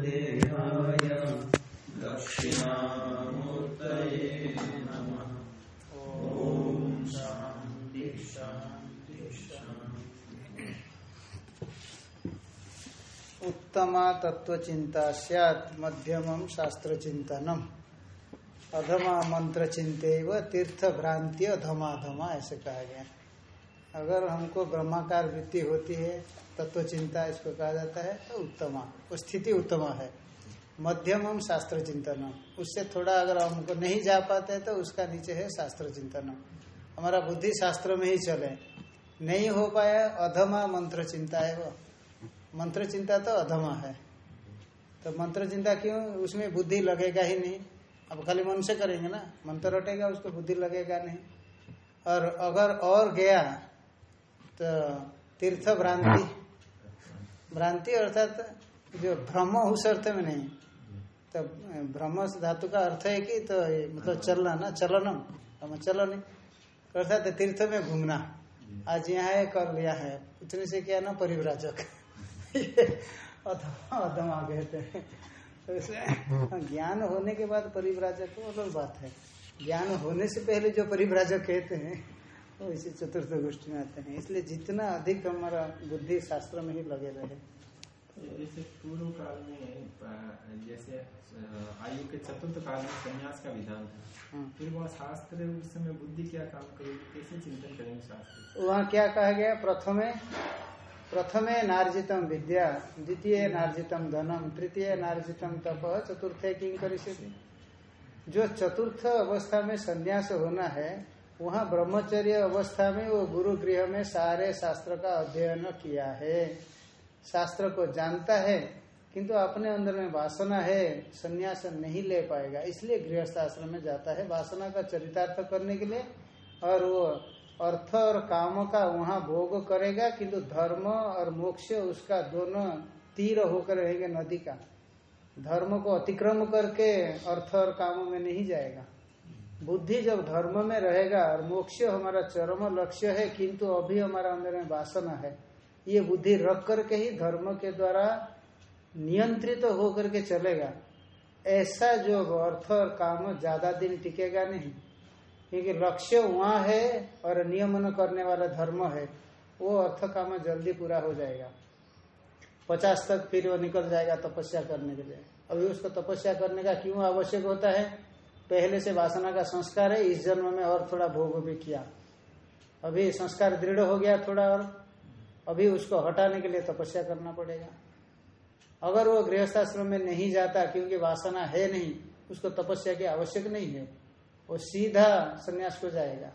देहाय दक्षिणामूर्तये नमः। ॐ शान्ति उत्तमा तत्वचिंता सैत मध्यमम शास्त्र चिंतनम अधमा मंत्र चिंते तीर्थ भ्रांति अधमाधमा ऐसे कहा गया। अगर हमको ब्रह्माकार वृत्ति होती है तत्व चिंता इसको कहा जाता है तो उत्तम। वो स्थिति उत्तम है। मध्यमम शास्त्र चिंतन उससे थोड़ा अगर हमको नहीं जा पाते तो उसका नीचे है शास्त्र चिंतन हमारा बुद्धि शास्त्र में ही चले। नहीं हो पाया, अधमा मंत्र चिंता है वो। मंत्र चिंता तो अधमा है। तो मंत्र चिंता क्यों? उसमें बुद्धि लगेगा ही नहीं। अब खाली मन से करेंगे ना। मंत्र रटेगा, उसको बुद्धि लगेगा नहीं। और अगर और गया तो तीर्थ भ्रांति भ्रांति अर्थात जो भ्रम उस अर्थ में नहीं। तो भ्रम धातु का अर्थ है कि तो मतलब चलना ना चलनम हम चलो नहीं अर्थात तीर्थ में घूमना। आज यहाँ है कर लिया है। उतने से क्या ना परिव्राजक। अधमा कहते हैं तो ज्ञान होने के बाद परिव्राजक वो अलग बात है। ज्ञान होने से पहले जो परिव्राजक कहते हैं वो इसी चतुर्थ गोष्ठी में आते हैं। इसलिए जितना अधिक हमारा बुद्धि शास्त्र में ही लगे रहे। जैसे पूर्व काल में जैसे आयु के चतुर्थ काल में संन्यास का विधान था। हाँ। फिर वह शास्त्र उस समय बुद्धि क्या काम करेगी? कैसे चिंतन करेंगे शास्त्र? वहाँ क्या कहा गया? प्रथमे प्रथमे नार्जितम विद्या द्वितीय नार्जितम धनम तृतीय नार्जितम तप चतुर्थ किंग करिष्यति? जो चतुर्थ अवस्था में संन्यास होना है वहाँ ब्रह्मचर्य अवस्था में वो गुरु गृह में सारे शास्त्र का अध्ययन किया है। शास्त्र को जानता है, किंतु अपने अंदर में वासना है संन्यास नहीं ले पाएगा। इसलिए गृहस्थ आश्रम में जाता है वासना का चरितार्थ करने के लिए, और वो अर्थ और काम का वहाँ भोग करेगा, किंतु धर्म और मोक्ष उसका दोनों तीर होकर रहेंगे नदी का। धर्म को अतिक्रम करके अर्थ और काम में नहीं जाएगा। बुद्धि जब धर्म में रहेगा और मोक्ष हमारा चरम लक्ष्य है, किंतु अभी हमारा अंदर में वासना है, ये बुद्धि रख करके ही धर्म के द्वारा नियंत्रित तो होकर के चलेगा। ऐसा जो अर्थ और काम ज़्यादा दिन टिकेगा नहीं, क्योंकि लक्ष्य वहाँ है और नियमन करने वाला धर्म है, वो अर्थ काम जल्दी पूरा हो जाएगा। पचास तक फिर वो निकल जाएगा तपस्या करने के लिए। अभी उसको तपस्या करने का क्यों आवश्यक होता है? पहले से वासना का संस्कार है, इस जन्म में और थोड़ा भोग भी किया। अभी संस्कार दृढ़ हो गया थोड़ा और, अभी उसको हटाने के लिए तपस्या करना पड़ेगा। अगर वो गृहस्थाश्रम में नहीं जाता, क्योंकि वासना है नहीं, उसको तपस्या की आवश्यक नहीं है, वो सीधा संन्यास को जाएगा।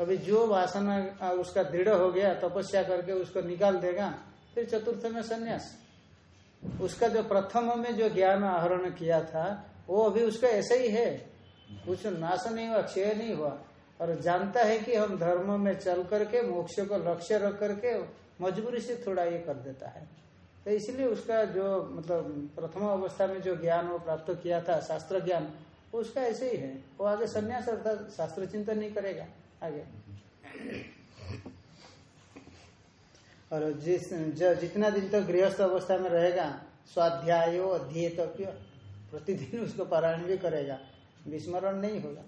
अभी जो वासना उसका दृढ़ हो गया, तपस्या करके उसको निकाल देगा, फिर चतुर्थ में संन्यास। उसका जो प्रथम में जो ज्ञान आहरण किया था वो अभी उसका ऐसा ही है। कुछ नाश नहीं हुआ, क्षय नहीं हुआ। और जानता है कि हम धर्म में चल करके, मोक्ष को लक्ष्य रख करके मजबूरी से थोड़ा ये कर देता है। तो इसलिए उसका जो मतलब प्रथम अवस्था में जो ज्ञान वो प्राप्त किया था, शास्त्र ज्ञान उसका ऐसे ही है। वो आगे संन्यास अर्थात शास्त्र चिंतन नहीं करेगा आगे। और जिस, जितना दिन तक तो गृहस्थ अवस्था में रहेगा, स्वाध्याय अध्येतव्य। प्रतिदिन उसको पारायण भी करेगा, विस्मरण नहीं होगा।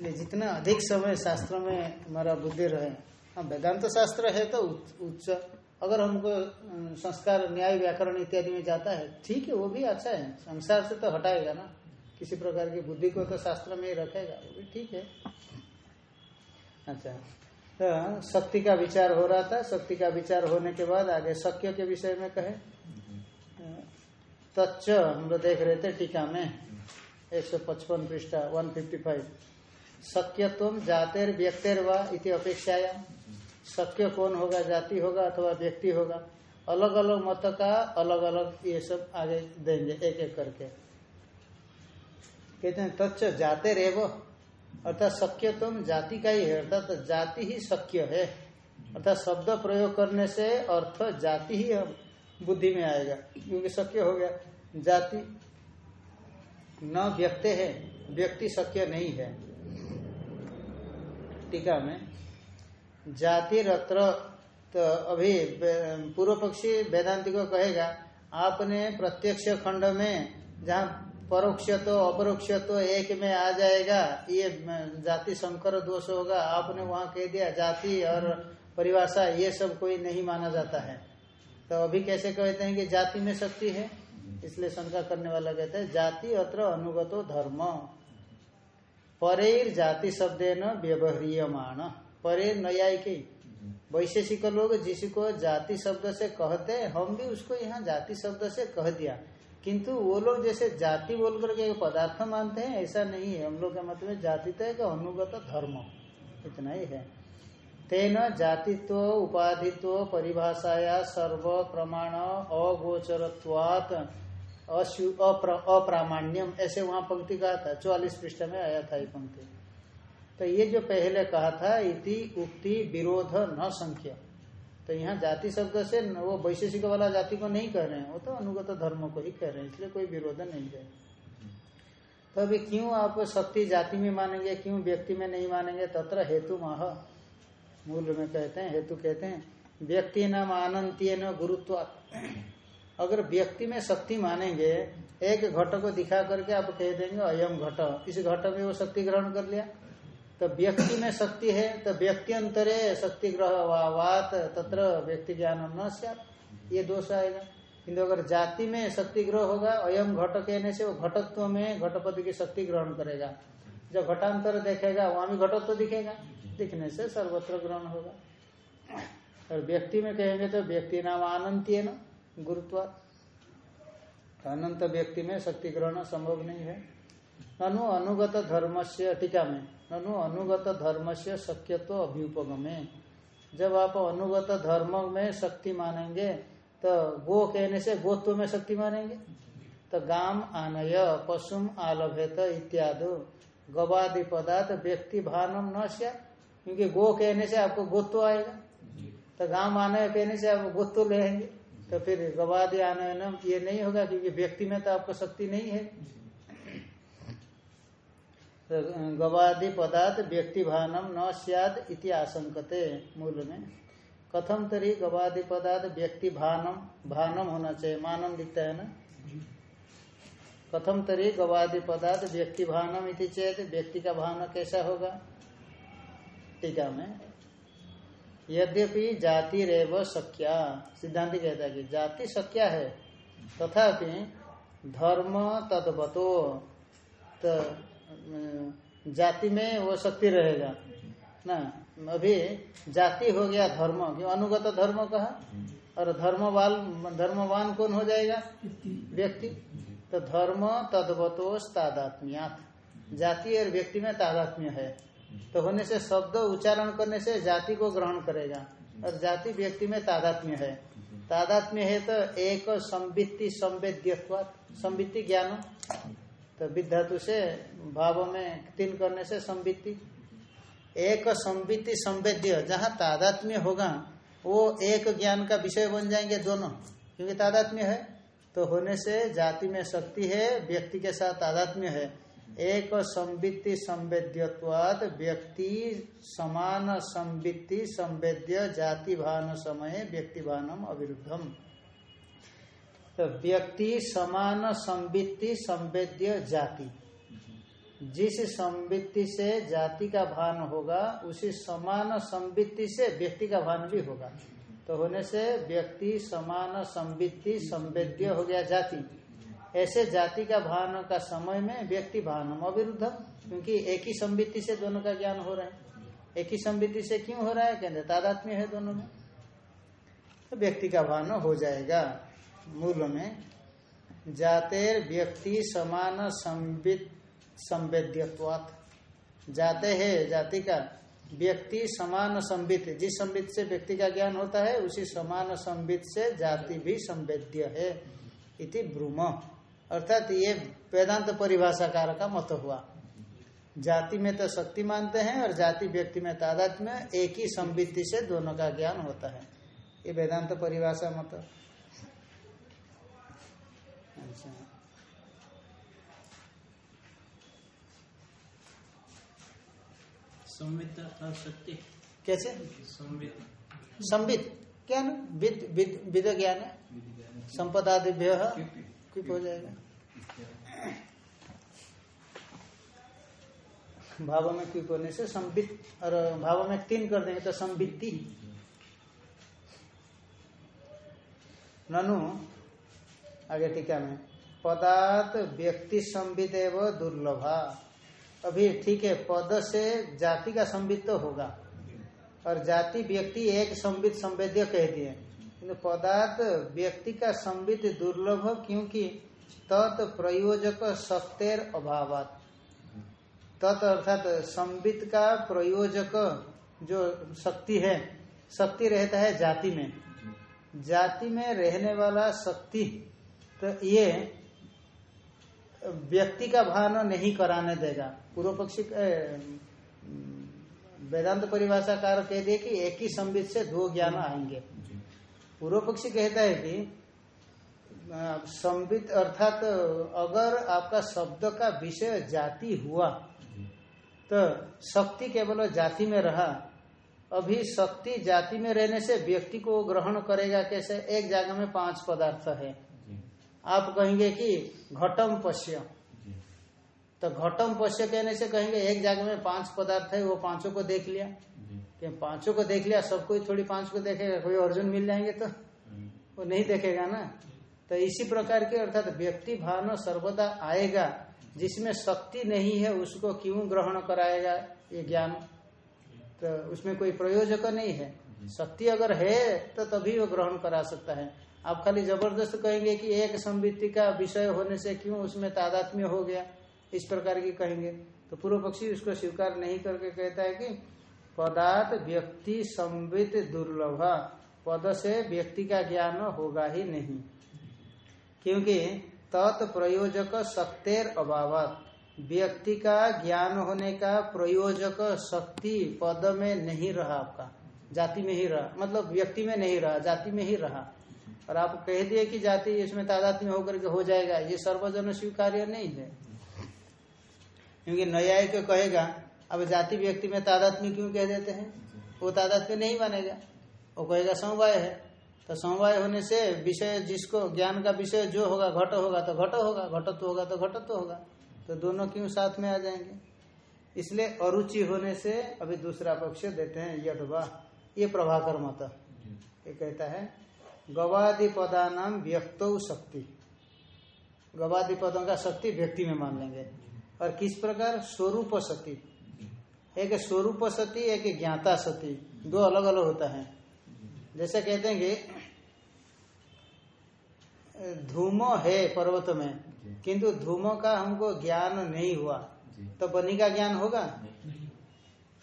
ये जितना अधिक समय शास्त्र में हमारा बुद्धि रहे हाँ वेदांत तो शास्त्र है तो उच्च अगर हमको संस्कार, न्याय, व्याकरण इत्यादि में जाता है, ठीक है, वो भी अच्छा है। संसार से तो हटाएगा ना। किसी प्रकार की बुद्धि को तो शास्त्र में ही रखेगा, वो भी ठीक है। अच्छा तो शक्ति का विचार हो रहा था, शक्ति का विचार होने के बाद आगे शक्य के विषय में कहे। तच्च, हम लोग देख रहे थे टीका में, एक सौ पचपन पृष्ठा वन फिफ्टी फाइव शक्यत्व जातेर व्यक्तिर व अपेक्षाया। शक्य कौन होगा, जाति होगा अथवा व्यक्ति होगा अलग अलग मत का अलग अलग ये सब आगे देंगे एक एक करके। कहते हैं, तच्च जाते रेव अर्थात शक्य तुम जाति का ही है, अर्थात जाति ही शक्य है। अर्थात शब्द प्रयोग करने से अर्थ जाति ही। बुद्धि में आएगा। क्योंकि शक्य हो गया। जाति न व्यक्ति है, व्यक्ति शक्य नहीं है। टीका में, जाति रत्र तो अभी पूर्व पक्षी वेदांति को कहेगा, आपने प्रत्यक्ष खंड में जहाँ परोक्ष तो अपरोक्ष तो एक में आ जाएगा, ये, जाति संकर दोष होगा, आपने वहाँ कह दिया, जाति और परिभाषा, ये सब कोई नहीं माना जाता है। तो अभी कैसे कहते हैं कि जाति में शक्ति है? इसलिए शंका करने वाला कहते हैं, जाति अत्र अनुगतो धर्म। परेर जाति शब्द न व्यवहारियमाण। परेर न्यायिकी वैशेषिक लोग जिसको जाति शब्द से कहते हैं, हम भी उसको यहाँ जाति शब्द से कह दिया। किंतु वो लोग जैसे जाति बोल करके पदार्थ मानते हैं, ऐसा नहीं है। हम लोग के मत में जाति तो एक अनुगत धर्म। इतना ही है। तेन जातित्व, उपाधित्व, परिभाषाया सर्व प्रमाण अगोचरत्वात अप्रामाण्यम। ऐसे वहाँ पंक्ति कहा था, चौवालीस पृष्ठ में आया था ये पंक्ति। तो ये जो पहले कहा था, इति, उक्ति, विरोध, न संख्या। तो यहाँ जाति शब्द से वो वैशेषिक वाला जाति को नहीं कह रहे हैं, वो तो अनुगत धर्म को ही कह रहे हैं, इसलिए कोई विरोध नहीं है। तो अभी क्यों आप शक्ति जाति में मानेंगे, क्यों व्यक्ति में नहीं मानेंगे, तत्र हेतु माह मूल में कहते हैं, हेतु कहते हैं, व्यक्ति नाम आनंतीय न गुरुत्व अगर व्यक्ति में शक्ति मानेंगे, एक घट को दिखा करके आप कह देंगे, अयम घट। इस घट में वो शक्ति ग्रहण कर लिया। तो व्यक्ति में शक्ति है तो व्यक्ति अंतरे शक्ति ग्रह वात, तत्र व्यक्ति ज्ञान न ये दोष आएगा। किन्तु अगर जाति में शक्ति ग्रह होगा, अयम घट कहने से वो घटत्व में घटपति की शक्ति ग्रहण करेगा। जब घटांतर देखेगा, वहाँ भी घटत्व दिखेगा। दिखने से सर्वत्र ग्रहण होगा। और व्यक्ति में कहेंगे तो व्यक्ति नाम अनंतीय ना गुरुत्व अनंत व्यक्ति में शक्ति ग्रहण संभव नहीं है। ननु अनुगत धर्म से टीका में, ननु अनुगत धर्म से शक्यत्व अभ्युपगमे। जब आप अनुगत धर्म में शक्ति मानेंगे तो गो कहने से गोत्व में शक्ति मानेंगे। तो गाम आनय, पशुम आलभेत इत्यादि। गवादि पदार्थ व्यक्ति भानम न स्या क्योंकि गो कहने से आपको गोत्व आएगा। तो गाँव आने कहने से आप गोत्व लेंगे। तो फिर गवादि आनयन ये नहीं होगा क्योंकि व्यक्ति में तो आपको शक्ति नहीं है। तो गवादि पदार्थ व्यक्ति भानम न सियाद इति आशंकते मूल में। कथम तरी गवादि पदार्थ व्यक्ति भानम भानम होना चाहिए मानम लिखता है ना? कथम तरी गवादि पदार्थ व्यक्ति इति चेत व्यक्ति का भान कैसा होगा? टीका में। यद्यपि जाति रेव शक्या सिद्धांत कहता है कि जाति शक्या है तथापि धर्म तदवतो तो जाति में वो शक्ति रहेगा। ना अभी जाति हो गया धर्म क्यों अनुगत धर्म कहा? और धर्मवाल धर्मवान कौन हो जाएगा? व्यक्ति। तो धर्म तदवतो तादात्म्यात जाति और व्यक्ति में तादात्म्य है। तो होने से शब्द उच्चारण करने से जाति को ग्रहण करेगा और जाति व्यक्ति में तादात्म्य है। तादात्म्य है तो एक संवित्ति संवेद्यत्वात्, संवित्ति ज्ञान तो विधातु से भाव में तीन करने से संवित्ति। एक संवित्ति संवेद्य, जहाँ तादात्म्य होगा, वो एक ज्ञान का विषय बन जाएँगे दोनों, क्योंकि तादात्म्य है। तो होने से जाति में शक्ति है, व्यक्ति के साथ तादात्म्य है। एक संवित्ति संवेद्यवाद व्यक्ति समान संवित्ति संवेद्य जाति भान समय व्यक्ति भानम अविरुद्धम। तो व्यक्ति समान संवित्ति संवेद्य जाति। जिस संवित्ति से जाति का भान होगा, उसी समान संवित्ति से व्यक्ति का भान भी होगा। तो होने से व्यक्ति, समान संवित्ति, संवेद्य हो गया जाति। ऐसे जाति का भान का समय में व्यक्ति भानम अविरुद्ध, क्योंकि एक ही संवित्ति से दोनों का ज्ञान हो रहा है। एक ही संवित्ति से क्यों हो रहा है? कहते तादात्म्य है दोनों में। तो व्यक्ति का भान हो जाएगा मूल में जातेर व्यक्ति समान संवित संवेद्यवात जाते है जाति का व्यक्ति समान संबित जिस संबित से व्यक्ति का ज्ञान होता है, उसी समान संबित से जाति भी संवेद्य है। इति ब्रूम। अर्थात ये वेदांत परिभाषाकार का मत हुआ। जाति में तो शक्ति मानते हैं और जाति व्यक्ति में तादात में एक ही संबित्ति से दोनों का ज्ञान होता है। ये वेदांत परिभाषा मत। अच्छा। संवित कैसे? संवित। संबित ज्ञान? विद विद विद ज्ञान? है संपदादिभ्य? क्विप हो जाएगा। भाव में क्विप होने से संबित और भाव में तीन कर देंगे तो संबित्ति ननु आगे टीका में। पदार्थ व्यक्ति संबित एवं दुर्लभा। अभी ठीक है, पद से जाति का संबित तो होगा। और जाति व्यक्ति एक संबित संवेद्य कह दिए। पदार्थ व्यक्ति का संबित दुर्लभ क्योंकि तत् प्रयोजक सत्यर अभाव तत् अर्थात संबित का प्रयोजक जो शक्ति है, शक्ति रहता है जाति में। जाति में रहने वाला शक्ति तो ये व्यक्ति का भान नहीं कराने देगा। पूर्व पक्षी वेदांत परिभाषाकार कह दिए कि एक ही संबित से दो ज्ञान आएँगे। पूर्व पक्षी कहता है कि संबित अर्थात तो अगर आपका शब्द का विषय जाति हुआ तो शक्ति केवल जाति में रहा। अभी शक्ति जाति में रहने से व्यक्ति को ग्रहण करेगा कैसे? एक जगह में पाँच पदार्थ है। आप कहेंगे कि घटम पश्य। तो घटम पश्य कहने से कहेंगे एक जगह में पाँच पदार्थ है वो पाँचों को देख लिया। कि पाँचों को देख लिया सब कोई थोड़ी पाँच को देखेगा कोई अर्जुन मिल जाएँगे तो। वो नहीं देखेगा ना। तो इसी प्रकार के अर्थात व्यक्ति भावना सर्वदा आएगा जिसमें शक्ति नहीं है उसको क्यों ग्रहण कराएगा ये ज्ञान? तो उसमें कोई प्रयोजक नहीं है। शक्ति अगर है तो तभी वो ग्रहण करा सकता है। आप खाली ज़बरदस्त कहेंगे कि एक संवित्ति का विषय होने से क्यों उसमें तादात्म्य हो गया? इस प्रकार की कहेंगे। तो पूर्व पक्षी उसको स्वीकार नहीं करके कहता है कि पदार्थ व्यक्ति संवित दुर्लभ, पद से व्यक्ति का ज्ञान होगा ही नहीं। क्योंकि तत्प्रयोजक शक्तेर अभाव व्यक्ति का ज्ञान होने का प्रयोजक शक्ति पद में नहीं रहा आपका। जाति में ही रहा। मतलब व्यक्ति में नहीं रहा, जाति में ही रहा। और आप कह दिए कि जाति इसमें तादात्म्य होकर के हो जाएगा, ये सर्वजन स्वीकार्य नहीं है। क्योंकि न्याय को कहेगा, अब जाति व्यक्ति में तादात्म्य क्यों कह देते हैं? वो तादात्म्य नहीं मानेगा। वो कहेगा, समवाय है। तो समवाय होने से विषय जिसको, ज्ञान का विषय जो होगा, घट होगा तो घट होगा, घटत्व होगा तो घटत्व होगा। तो दोनों क्यों साथ में आ जाएँगे? इसलिए अरुचि होने से अभी दूसरा पक्ष देते हैं, यदवा। ये प्रभाकर मत। ये कहता है गवादि पदा नाम व्यक्तो शक्ति। गवादि पदों का शक्ति व्यक्ति में मान लेंगे। और किस प्रकार? स्वरूप सती एक स्वरूप सती एक ज्ञाता सती दो अलग अलग होता है। जैसे कहते हैं कि, धूम है पर्वत में, किंतु धूमो का हमको ज्ञान नहीं हुआ। तो बनी का ज्ञान होगा?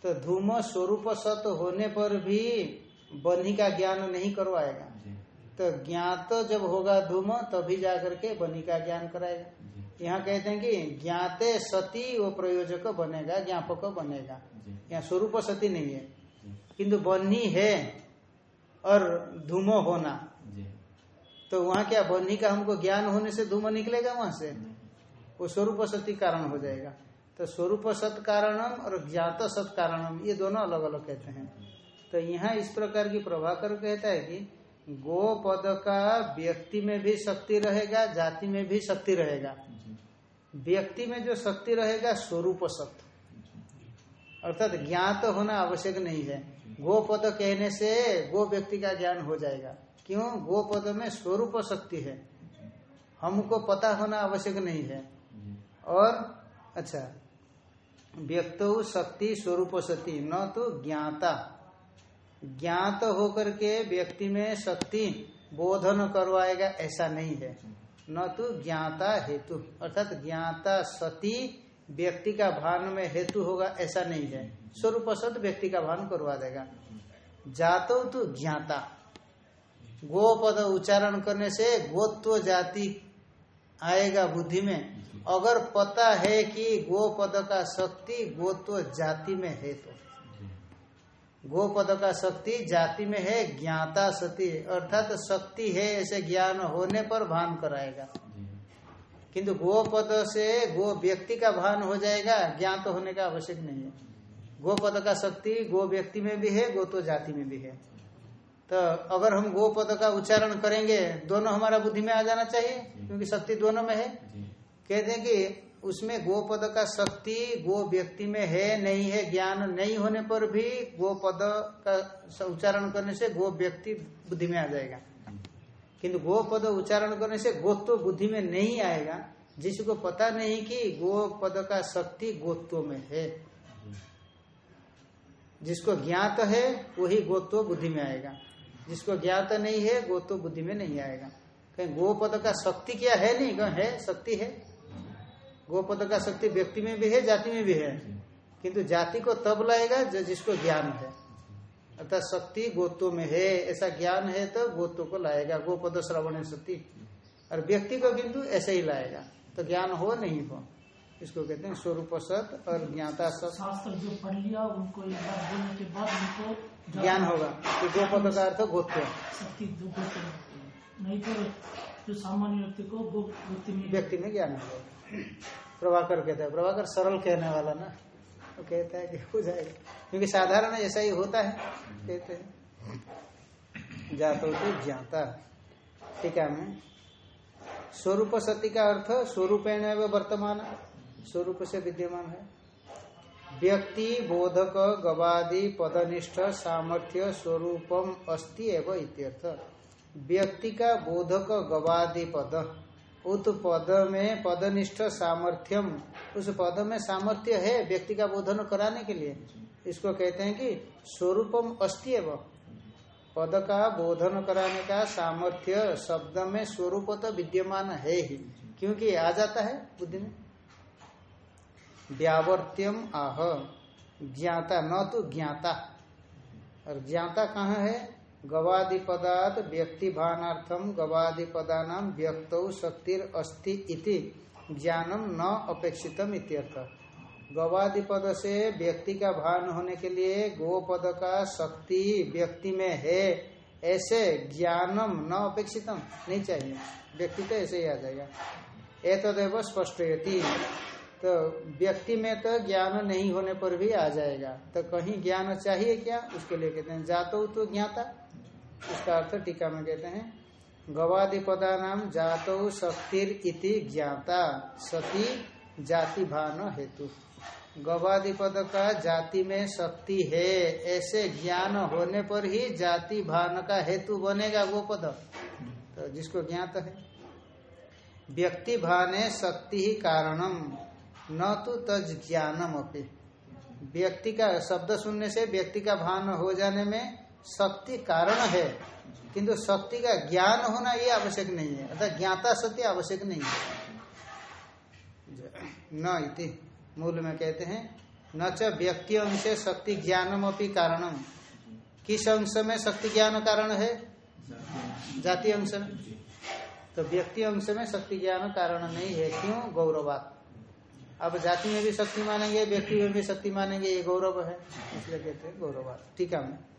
तो धूम स्वरूप सत होने पर भी बनी का ज्ञान नहीं करवाएगा। तो ज्ञात तो जब होगा धूम तभी जाकर के बनी का ज्ञान कराएगा। यहाँ कहते हैं कि ज्ञाते सती वो प्रयोजक बनेगा ज्ञापक बनेगा। यहाँ स्वरूप सती नहीं है। किंतु बन्ही है और धूमो होना। तो वहाँ क्या बन्ही का हमको ज्ञान होने से धूम निकलेगा वहाँ से? वो स्वरूप सती कारण हो जाएगा। तो स्वरूप सत कारणम और ज्ञात सत कारणम ये दोनों अलग अलग कहते हैं। तो यहाँ इस प्रकार की प्रभाकर कहता है कि गो पद का व्यक्ति में भी शक्ति रहेगा, जाति में भी शक्ति रहेगा। व्यक्ति में जो शक्ति रहेगा, स्वरूप सत्य अर्थात ज्ञात तो होना आवश्यक नहीं है। गो पद कहने से गो व्यक्ति का ज्ञान हो जाएगा। क्यों? गो पद में स्वरूप शक्ति है। हमको पता होना आवश्यक नहीं है। और अच्छा व्यक्त शक्ति, स्वरूप शक्ति, न तो ज्ञाता। ज्ञात होकर के व्यक्ति में शक्ति बोधन करवाएगा, ऐसा नहीं है। न तो ज्ञाता हेतु, अर्थात ज्ञाता सती व्यक्ति का भान में हेतु होगा, ऐसा नहीं है। स्वरूप सत व्यक्ति का भान करवा देगा। जातो तो ज्ञाता। गो पद उच्चारण करने से गोत्व जाति आएगा बुद्धि में। अगर पता है कि गो पद का शक्ति गोत्व जाति में है तो। गो पद का शक्ति जाति में है ज्ञाता सती अर्थात तो शक्ति है ऐसे ज्ञान होने पर भान कराएगा। किंतु गो पद से गो व्यक्ति का भान हो जाएगा ज्ञात तो होने का आवश्यक नहीं है। गो पद का शक्ति गो व्यक्ति में भी है गो तो जाति में भी है। तो अगर हम गो पद का उच्चारण करेंगे दोनों हमारा बुद्धि में आ जाना चाहिए क्योंकि शक्ति दोनों में है। कहते हैं कि उसमें गो पद का शक्ति गो व्यक्ति में है, नहीं है, ज्ञान नहीं होने पर भी गो पद का उच्चारण करने से गो व्यक्ति बुद्धि में आ जाएगा। किंतु गो पद उच्चारण करने से गोत्व बुद्धि में नहीं आएगा। जिसको पता नहीं कि गो पद का शक्ति गोत्व में है। जिसको ज्ञात है, वही गोत्व बुद्धि में आएगा। जिसको ज्ञात नहीं है, गोत्व बुद्धि में नहीं आएगा। कहीं गो पद का शक्ति क्या है? नहीं है, शक्ति है। गो पद का शक्ति व्यक्ति में भी है जाति में भी है। किंतु जाति को तब लाएगा जो जिसको ज्ञान है। अर्थात शक्ति गोत्व में है ऐसा ज्ञान है तो गोत्व को लाएगा गोपद श्रवण शक्ति। और व्यक्ति को किंतु ऐसे ही लाएगा तो ज्ञान हो नहीं हो। इसको कहते हैं स्वरूप सत और ज्ञाता सत। शास्त्र जो पढ़ लिया उनको एक बार बोलने के बाद उनको ज्ञान होगा कि गोपद का अर्थ गोत्व। शक्ति। नहीं तो जो सामान्य व्यक्ति को व्यक्ति में ज्ञान होगा। प्रभाकर कहता है, प्रभाकर सरल कहने वाला ना? वो कहता है कि हो जाएगा। क्योंकि साधारण ऐसा ही होता है, कहते हैं। जातो तो ज्ञाता। टीका में। स्वरूप सती का अर्थ स्वरूपेण एवं वर्तमान। स्वरूप से विद्यमान है। व्यक्ति, बोधक, गवादि, पदनिष्ठ, सामर्थ्य, स्वरूपम, अस्ति एवं इत्यर्थ। व्यक्ति का बोधक, गवादि, पद। उत पद में पदनिष्ठ सामर्थ्यम। उस पद में सामर्थ्य है व्यक्ति का बोधन कराने के लिए। इसको कहते हैं कि स्वरूपम अस्ति पद का बोधन कराने का सामर्थ्य शब्द में स्वरूप तो विद्यमान है ही। क्योंकि आ जाता है बुद्धि में। व्यावर्त्यम आह। ज्ञाता न तो ज्ञाता। और ज्ञाता कहाँ है? गवादि पदार्थ व्यक्ति भानार्थम गवादि पदा नाम व्यक्त शक्तिर अस्ति इति ज्ञानम न अपेक्षितम इत्यर्थ। गवादि पद से व्यक्ति का भान होने के लिए गो पद का शक्ति व्यक्ति में है, ऐसे ज्ञानम न अपेक्षितम, नहीं चाहिए। व्यक्ति तो ऐसे ही आ जाएगा। एतदेव स्पष्टयति। तो व्यक्ति में तो ज्ञान नहीं होने पर भी आ जाएगा। तो कहीं ज्ञान चाहिए क्या? उसके लिए कहते हैं, जातो तो ज्ञाता। उसका अर्थ टीका में कहते हैं गवादि पदा नाम जातो शक्तिर इति ज्ञाता, सती जाति भान हेतु। गवादि पद का जाति में शक्ति है, ऐसे ज्ञान होने पर ही जाति भान का हेतु बनेगा वो पद। तो जिसको ज्ञात है। व्यक्ति भाने शक्ति ही कारणम, न तो तज ज्ञानम अपनी व्यक्ति का शब्द सुनने से व्यक्ति का भान हो जाने में शक्ति कारण है। किंतु शक्ति का ज्ञान होना ये आवश्यक नहीं है। अर्थात ज्ञाता सत्य आवश्यक नहीं है। न इति मूल में कहते हैं, न च व्यक्ति अंश शक्ति ज्ञानम अपनी कारणम। किस अंश में शक्ति ज्ञान कारण है? जाति अंश में। तो व्यक्ति अंश में शक्ति ज्ञान कारण नहीं है। क्यों? गौरवात। अब जाति में भी शक्ति मानेंगे, व्यक्ति में भी शक्ति मानेंगे, ये गौरव है। इसलिए कहते हैं गौरवात। ठीक है।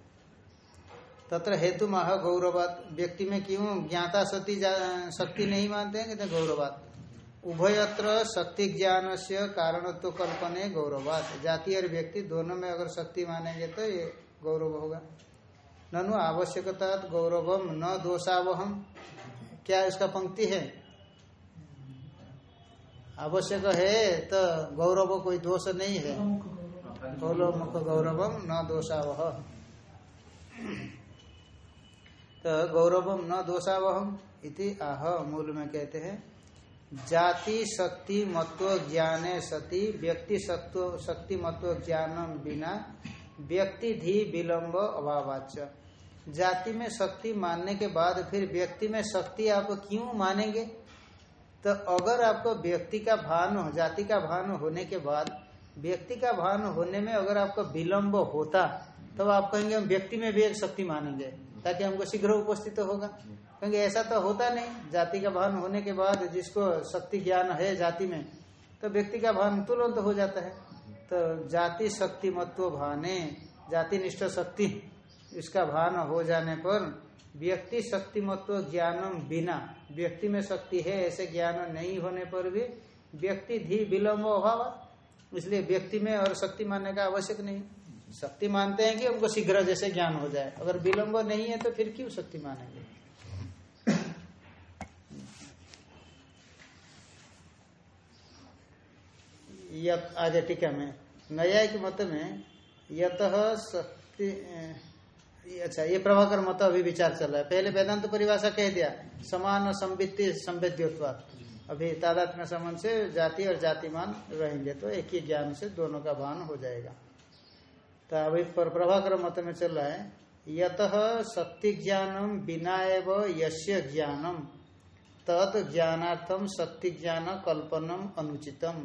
तत्र हेतु मह गौरवात। व्यक्ति में क्यों ज्ञाता सती शक्ति नहीं मानते हैं? कहते गौरवात। उभयत्र शक्ति ज्ञान से कारणत्व कल्पने गौरवात। जाति और व्यक्ति दोनों में अगर शक्ति मानेंगे तो ये गौरव होगा। ननु आवश्यकता गौरवम न दोषावहम। क्या इसका पंक्ति है? आवश्यक है तो गौरव कोई दोष नहीं है। गौरव मुख गौरवम न दोषावह। तो गौरवम न दोषावहम इति आह मूल में कहते हैं। जाति शक्ति मत्व ज्ञाने सती, व्यक्ति सत्व, शक्ति मत्व ज्ञानम बिना, व्यक्ति धी विलंब अभावाच्य जाति में शक्ति मानने के बाद फिर व्यक्ति में शक्ति आप क्यों मानेंगे? तो अगर आपको व्यक्ति का भान हो जाति का भान होने के बाद, व्यक्ति का भान होने में अगर आपको विलंब होता तो आप कहेंगे हम व्यक्ति में भी एक शक्ति मानेंगे। ताकि हमको शीघ्र उपस्थित तो होगा। क्योंकि ऐसा तो होता नहीं। जाति का भान होने के बाद जिसको शक्ति ज्ञान है जाति में तो व्यक्ति का भान तुरंत हो जाता है। तो जाति शक्ति मत्व भाने, जाति निष्ठ शक्ति, इसका भान हो जाने पर व्यक्ति शक्ति मत्व ज्ञानम बिना, व्यक्ति में शक्ति है ऐसे ज्ञान नहीं होने पर भी व्यक्ति धी विलम्ब अभाव इसलिए व्यक्ति में और शक्ति मानने का आवश्यक नहीं। शक्ति मानते हैं कि उनको शीघ्र जैसे ज्ञान हो जाए। अगर विलंब नहीं है तो फिर क्यों शक्ति मानेंगे? आगे टीका में न्यायिक मत में यत शक्ति अच्छा ये प्रभाकर मत अभी विचार चल रहा है। पहले वेदांत परिभाषा कह दिया, समान संवित्ति संवेद्योत्वाद अभी तादात्म्य संबंध से जाति और जातिमान रहेंगे तो एक ही ज्ञान से दोनों का भान हो जाएगा। तो अभी पर प्रभाकर मत में चल रहा है। यत शक्ति ज्ञानम बिना एव यश्य ज्ञानम तत् ज्ञानार्थम शक्ति ज्ञान कल्पनम अनुचितम।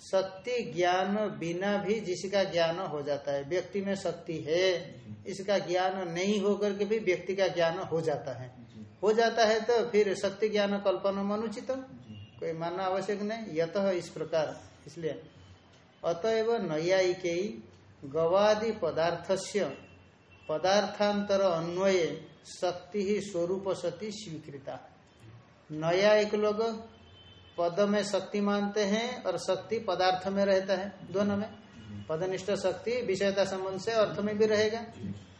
शक्ति ज्ञान बिना भी जिसका ज्ञान हो जाता है व्यक्ति में शक्ति है इसका ज्ञान नहीं होकर के भी व्यक्ति का ज्ञान हो जाता है। हो जाता है तो फिर शक्ति ज्ञान कल्पनम अनुचितम कोई मानना आवश्यक नहीं। यत इस प्रकार इसलिए। अतएव नैयायिक गवादि पदार्थस्य पदार्थांतर अन्वय शक्ति ही स्वरूप सती स्वीकृता। नया एक लोग पद में शक्ति मानते हैं और शक्ति पदार्थ में रहता है, दोनों में। पदनिष्ठ शक्ति विषयता संबंध से अर्थ में भी रहेगा।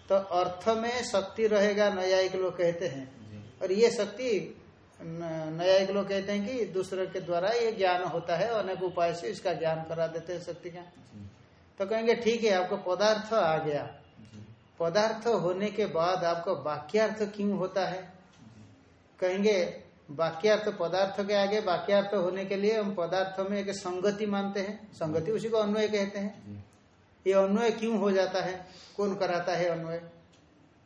तो अर्थ में शक्ति रहेगा, नया एक लोग कहते हैं। और ये शक्ति नया एक लोग कहते हैं कि दूसरे के द्वारा ये ज्ञान होता है, अनेक उपाय से इसका ज्ञान करा देते हैं शक्ति का। तो कहेंगे ठीक है आपको पदार्थ आ गया। पदार्थ होने के बाद आपको वाक्यार्थ क्यों होता है? कहेंगे वाक्यार्थ पदार्थ के आगे वाक्यार्थ होने के लिए हम पदार्थ में एक संगति मानते हैं। संगति उसी को अन्वय कहते हैं। ये अन्वय क्यों हो जाता है? कौन कराता है अन्वय?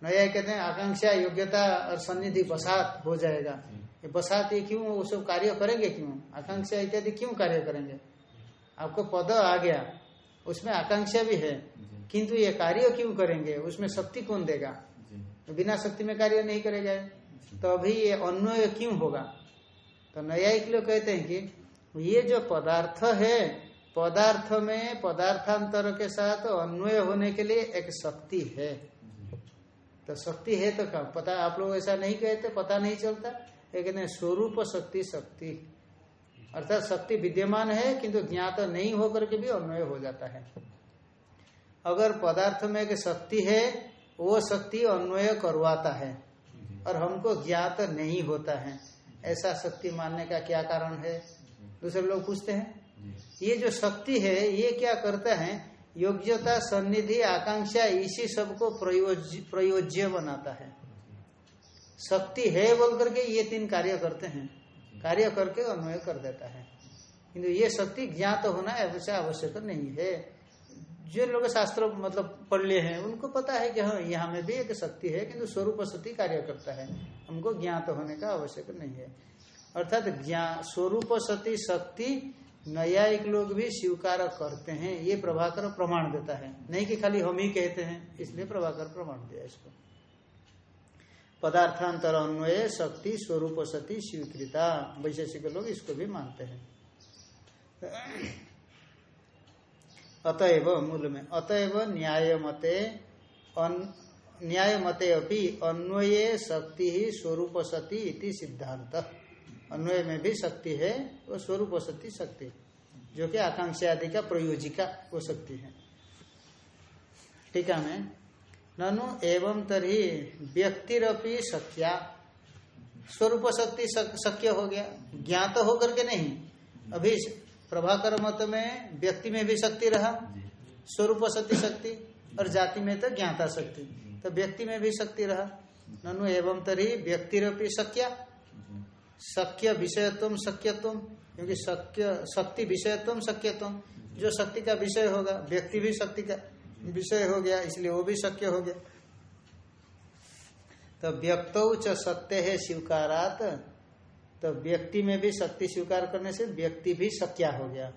नया कहते हैं आकांक्षा योग्यता और सन्निधि बसात हो जाएगा। ये बसात ये क्यों वो सब कार्य करेंगे क्यों? आकांक्षा इत्यादि क्यों कार्य करेंगे? आपको पद आ गया। उसमें आकांक्षा भी है। किंतु ये कार्य क्यों करेंगे? उसमें शक्ति कौन देगा? बिना शक्ति में कार्य नहीं करेगा तो अभी ये अन्वय क्यों होगा? तो न्यायिक लोग कहते हैं कि ये जो पदार्थ है पदार्थ में पदार्थांतर के साथ अन्वय होने के लिए एक शक्ति है। तो शक्ति है तो क्या पता आप लोग ऐसा नहीं कहते पता नहीं चलता। हैं स्वरूप शक्ति शक्ति। अर्थात शक्ति विद्यमान है, किंतु ज्ञात नहीं होकर के भी अन्वय हो जाता है। अगर पदार्थ में एक शक्ति है, वो शक्ति अन्वय करवाता है, और हमको ज्ञात नहीं होता है। ऐसा शक्ति मानने का क्या कारण है? दूसरे लोग पूछते हैं। ये जो शक्ति है, ये क्या करता है? योग्यता, सन्निधि, आकांक्षा, इसी सबको प्रयोज्य प्रयोज्य बनाता है। शक्ति है बोल करके ये तीन कार्य करते हैं। कार्य करके अन्वय कर देता है। किंतु ये शक्ति ज्ञात तो होना ऐसा आवश्यक नहीं है। जो लोग शास्त्र मतलब पढ़ लिए हैं, उनको पता है कि हाँ यहाँ में भी एक शक्ति है, किंतु स्वरूप शक्ति कार्य करता है। हमको ज्ञात तो होने का आवश्यक नहीं है। अर्थात ज्ञान स्वरूप सती शक्ति न्यायिक लोग भी स्वीकार करते हैं। ये प्रभाकर प्रमाण देता है। नहीं कि खाली हम ही कहते हैं, इसलिए प्रभाकर प्रमाण दिया इसको। पदार्थांतर अन्वय शक्ति स्वरूप सती स्वीकृता। वैशेषिक लोग इसको भी मानते हैं। अतएव, मूल में, अतएव न्याय मते न्याय मते अभी अन्वये शक्ति ही स्वरूप सती इति सिद्धांत। अन्वय में भी शक्ति है, वो स्वरूप सती शक्ति। जो कि आकांक्षा आदि का प्रयोजिका वो शक्ति है। ठीक है मैं ननु एवं तरी व्यक्तिरपी शक्या स्वरूप शक्ति शक्य हो गया ज्ञात तो होकर के नहीं। अभी प्रभाकर मत में व्यक्ति में भी शक्ति रहा स्वरूप शक्ति शक्ति और जाति में तो ज्ञाता शक्ति। तो व्यक्ति में भी शक्ति रहा। ननु एवं तरी व्यक्तिरपी शक्या शक्य विषयत्व शक्यत्व क्योंकि शक्य शक्ति विषयत्व शक्यत्व जो शक्ति का विषय होगा व्यक्ति भी शक्ति का विषय हो गया, इसलिए वो भी शक्य हो गया। तो व्यक्त च सत्य है स्वीकारात तो व्यक्ति में भी शक्ति स्वीकार करने से व्यक्ति भी शक्या हो गया।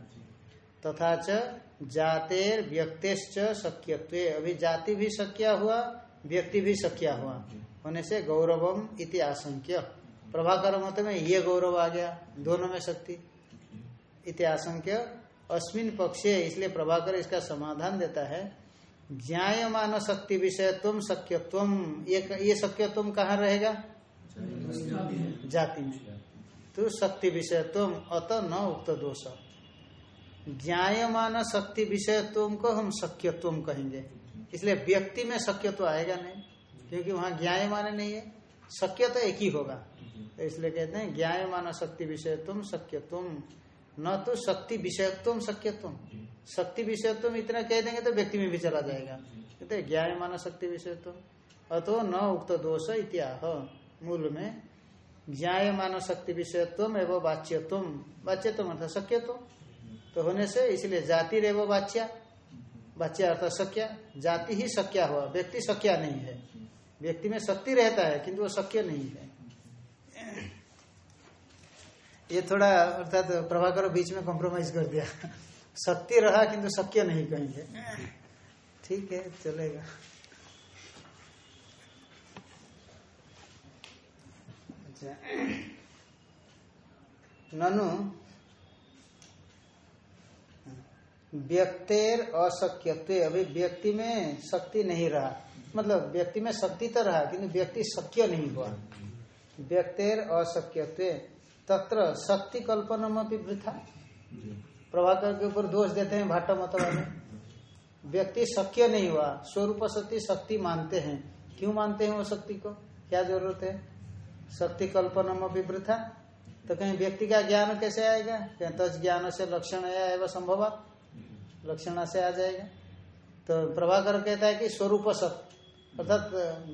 तथा च जातेर व्यक्तिश्च शक्यत्व, अभी जाति भी शक्या हुआ, व्यक्ति भी शक्या हुआ। होने से गौरवम इति आशंक्य। प्रभाकर मत में ये गौरव आ गया, दोनों में शक्ति इति आशंक्य। अस्मिन पक्षे, इसलिए प्रभाकर इसका समाधान देता है ज्ञायमान शक्ति विषय तुम शक्यत्व ये ये शक्यत्व कहाँ रहेगा? जाति में। तो शक्ति विषय तुम, अत न उक्त दोष। ज्ञायमान शक्ति विषय तुम को हम शक्यत्व कहेंगे। इसलिए व्यक्ति में शक्य तो आएगा नहीं, क्योंकि वहाँ ज्ञाय माने नहीं है। शक्य तो एक ही होगा। तो इसलिए कहते हैं ज्ञाय मान शक्ति विषय तुम शक्य तुम न तो शक्ति विषयत्व तुम शक्य तुम शक्ति विषय तुम इतना कह देंगे तो व्यक्ति में भी चला जाएगा। कहते ज्ञाय मान शक्ति विषयत्व अतो न उक्त दोष इत्याह। मूल में ज्ञायमान शक्ति विषयत्व एवं वाच्य तुम वाच्य तुम अर्थात शक्य तो होने से इसलिए जाति रेव वाच्या। वाच्या अर्थात शक्या। जाति ही शक्या हुआ। व्यक्ति शक्या नहीं है। व्यक्ति में शक्ति रहता है किंतु वो शक्य नहीं है। ये थोड़ा, अर्थात तो प्रभाकर बीच में कॉम्प्रोमाइज कर दिया। शक्ति रहा किंतु शक्य नहीं कहेंगे। ठीक है, चलेगा। अच्छा। ननु, व्यक्तेर अशक्यत्व अभी व्यक्ति में शक्ति नहीं रहा। मतलब व्यक्ति में शक्ति तो रहा, किंतु व्यक्ति शक्य नहीं हुआ। व्यक्तेर अशक्यत्व तत्र शक्ति कल्पनम अपनी वृथा प्रभाकर के ऊपर दोष देते हैं भाटा मत वाले व्यक्ति शक्य नहीं हुआ स्वरूप शक्ति शक्ति मानते हैं। क्यों मानते हैं वो शक्ति को? क्या ज़रूरत है? शक्ति कल्पनम अपनी वृथा। तो कहीं व्यक्ति का ज्ञान कैसे आएगा? कहीं तज ज्ञान से लक्षण एवं संभव? लक्षण से आ जाएगा। तो प्रभाकर कहता है कि स्वरूप सत अर्थात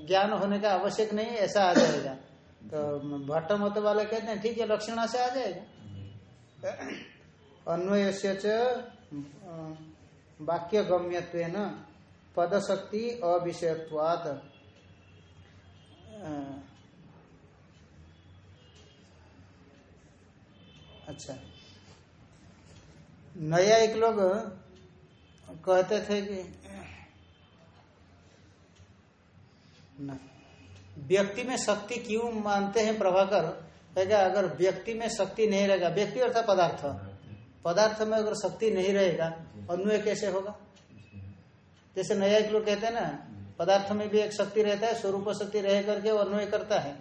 ज्ञान होने का आवश्यक नहीं ऐसा आ जाएगा। तो भट्ट मत वाले कहते हैं, ठीक है, लक्षणा से आ जाएगा। अन्वय से वाक्य गम्यत्व न पदशक्ति अविषयत्वात। अच्छा। नया एक लोग कहते थे कि, न। व्यक्ति में शक्ति क्यों मानते हैं प्रभाकर? कहेगा अगर व्यक्ति में शक्ति नहीं रहेगा, व्यक्ति अर्थात पदार्थ। पदार्थ में अगर शक्ति नहीं रहेगा, अन्वय कैसे होगा? जैसे नया लोग कहते हैं ना, पदार्थ में भी एक शक्ति रहता है, स्वरूप शक्ति रह करके अन्वय करता है।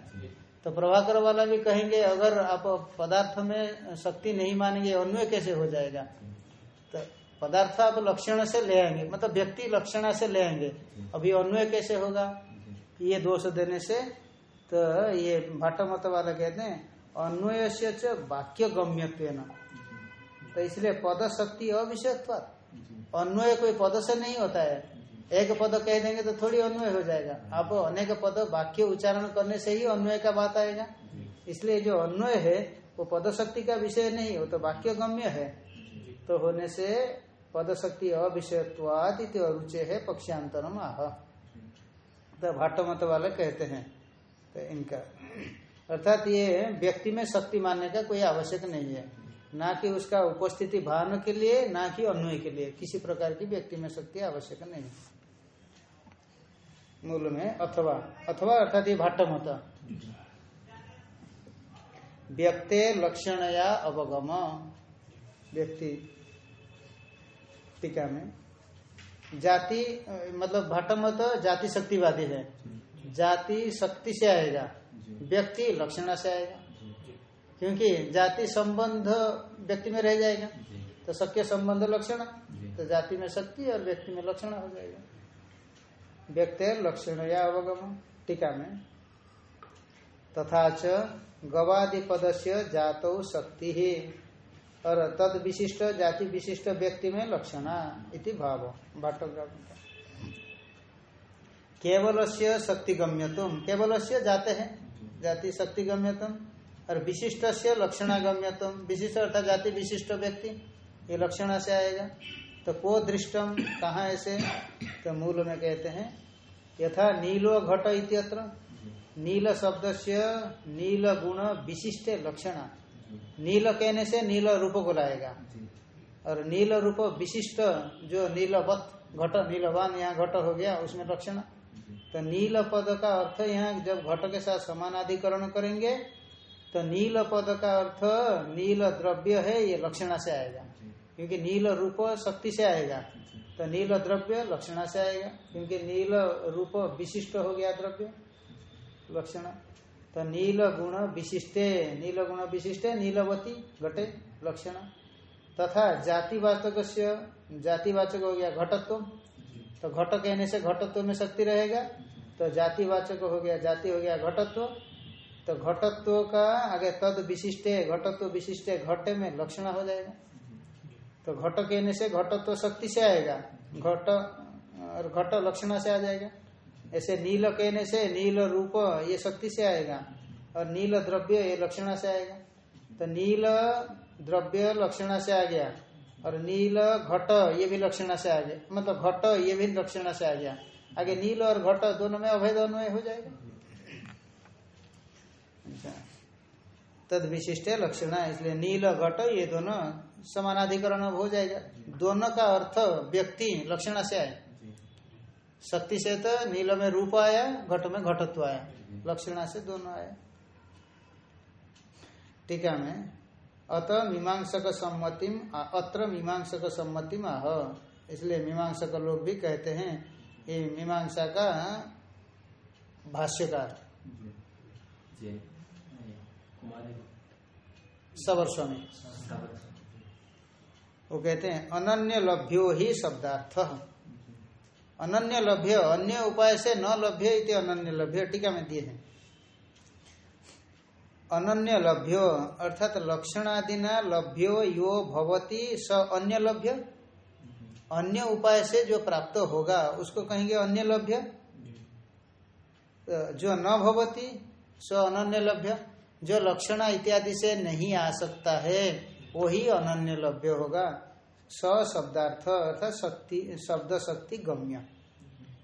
तो प्रभाकर वाला भी कहेंगे, अगर आप पदार्थ में शक्ति नहीं मानेंगे, अन्वय कैसे हो जाएगा? तो पदार्थ आप लक्षण से ले आएँगे मतलब व्यक्ति लक्षणा से ले आएँगे। अभी अन्वय कैसे होगा? ये दोष देने से तो ये भट्ट मत वाला कहते हैं अन्वय से वाक्य गम्य तो इसलिए पद शक्ति अविषयत्वात अन्वय कोई पद से नहीं होता है। एक पद कह देंगे तो थोड़ी अन्वय हो जाएगा। अब अनेक पद वाक्य उच्चारण करने से ही अन्वय का बात आएगा। इसलिए जो अन्वय है वो पद शक्ति का विषय नहीं वो तो वाक्य गम्य है तो होने से पद शक्ति अविषयत्वाद अरुचे है पक्षांतरम आह। तो भाट मत वाले कहते हैं तो इनका। अर्थात ये व्यक्ति में शक्ति मानने का कोई आवश्यक नहीं है। ना कि उसका उपस्थिति भान के लिए, ना कि अन्वय के लिए, किसी प्रकार की व्यक्ति में शक्ति आवश्यक नहीं मूल में अथवा अथवा अर्थात ये भाट मत व्यक्ति लक्षण या अवगम। व्यक्ति टीका में जाति मतलब भाट मत जाति शक्तिवादी है। जाति शक्ति से आएगा व्यक्ति लक्षणा से आएगा। क्योंकि जाति संबंध व्यक्ति में रह जाएगा। तो शक्य संबंध लक्षण तो जाति में शक्ति और व्यक्ति में लक्षण हो जाएगा। व्यक्ति लक्षण या अवगम टीका में। तथा च गवादि पद से जातो शक्ति। ही और तद विशिष्ट, जाति विशिष्ट व्यक्ति में लक्षणा इति भाव भाटोग्राफ केवल से शक्ति गम्यतम केवल से जाते हैं। जाति शक्ति गम्यतम और विशिष्ट से लक्षणागम्यतम। विशिष्ट अर्थात जाति विशिष्ट व्यक्ति, ये लक्षणा से आएगा। तो को दृष्टम, कहा ऐसे? तो मूल में कहते हैं, यथा नीलो घट इत्यत्र। नील शब्द से नील गुण विशिष्ट लक्षणा। नील कहने से नील रूप को लाएगा। और नील रूप विशिष्ट जो नीलवत घट नीलवान यहाँ घट हो गया उसमें लक्षण। तो नील पद का अर्थ यहाँ जब घट के साथ समानाधिकरण करेंगे तो नील पद का अर्थ नील द्रव्य है ये लक्षणा से आएगा। क्योंकि नील रूप शक्ति से आएगा। तो नील द्रव्य लक्षणा से आएगा। क्योंकि नील रूप विशिष्ट हो गया द्रव्य लक्षण। तो नील गुण विशिष्टे, नील गुण विशिष्टे, नीलवती, घटे, लक्षण। तथा जातिवाचक जातिवाचक हो गया घटत्व। तो घट कहने से घटत्व में शक्ति रहेगा तो जातिवाचक हो गया, जाति हो गया घटत्व। तो घटत्व का आगे तद विशिष्ट, घटत्व विशिष्ट घटे में लक्षण हो जाएगा। तो घट कहने से घटत्व शक्ति से आएगा, घट और घट लक्षण से आ जाएगा। ऐसे नील कहने से नील रूप ये शक्ति से आएगा और नील द्रव्य ये लक्षण से आएगा। तो नील द्रव्य लक्षण से आ गया और नील घट ये भी लक्षण से आ गया। मतलब घट ये भी लक्षण से आ गया। आगे नील और घट दोनों में अभेद अन्वय हो जाएगा। अच्छा। तद विशिष्ट है लक्षण, इसलिए नील घट ये दोनों समानाधिकरण हो जाएगा। दोनों का अर्थ व्यक्ति लक्षण से आए। शक्ति से तो नील में रूप आया घट में घटत्व आया। लक्षणा से दोनों आया। टीका में अत मीमांसक सम्मतिम अत्र मीमांसक सम्मतिम आह। इसलिए मीमांसक लोग भी कहते हैं ये मीमांसा का भाष्यकार। जी कुमारी। सवर्षों में वो कहते हैं अनन्य लभ्यो ही शब्दार्थ। अनन्य लभ्य, अन्य उपाय से न लभ्य इति अनन्य लभ्य टीका में दिए हैं। अनन्य लभ्यो, अर्थात लक्षणादिना लभ्यो यो भवती स अन्य लभ्य। अन्य उपाय से जो प्राप्त होगा, उसको कहेंगे अन्य लभ्य। जो न भवती, स अनन्य लभ्य। जो लक्षणा इत्यादि से नहीं आ सकता है, वही अनन्य लभ्य होगा। स शब्दार्थ अर्थात शक्ति, शब्द शक्ति गम्य।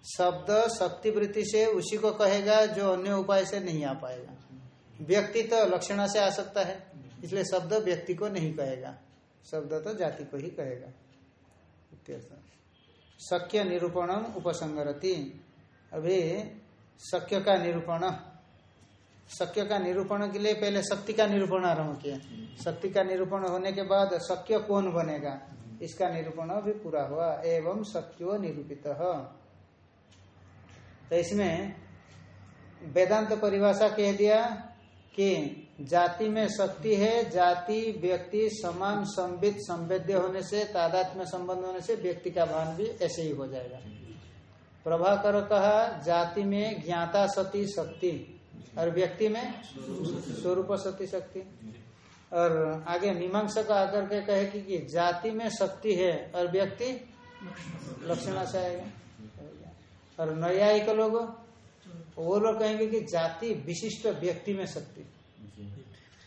शब्द शक्ति वृत्ति से उसी को कहेगा जो अन्य उपाय से नहीं आ पाएगा। व्यक्ति तो लक्षणा से आ सकता है, इसलिए शब्द व्यक्ति को नहीं कहेगा। शब्द तो जाति को ही कहेगा। शक्य निरूपणम उपसंगरति अभी शक्य का निरूपण। शक्य का निरूपण के लिए पहले शक्ति का निरूपण आरंभ किया। शक्ति का निरूपण होने के बाद शक्य कौन बनेगा? इसका निरूपण भी पूरा हुआ, एवं शक्यो निरूपित। तो इसमें वेदांत परिभाषा कह दिया कि जाति में शक्ति है, जाति, व्यक्ति, समान संबित संवेद्य होने से, तादात्म्य संबंध होने से व्यक्ति का भान भी ऐसे ही हो जाएगा। प्रभाकर कहा जाति में ज्ञाता सती शक्ति और व्यक्ति में स्वरूप सती शक्ति। और आगे मीमांसा का आकर के कहे कि, कि जाति में शक्ति है और व्यक्ति लक्षणा से आएगा और न्यायिक लोग वो लोग कहेंगे कि जाति विशिष्ट व्यक्ति में शक्ति।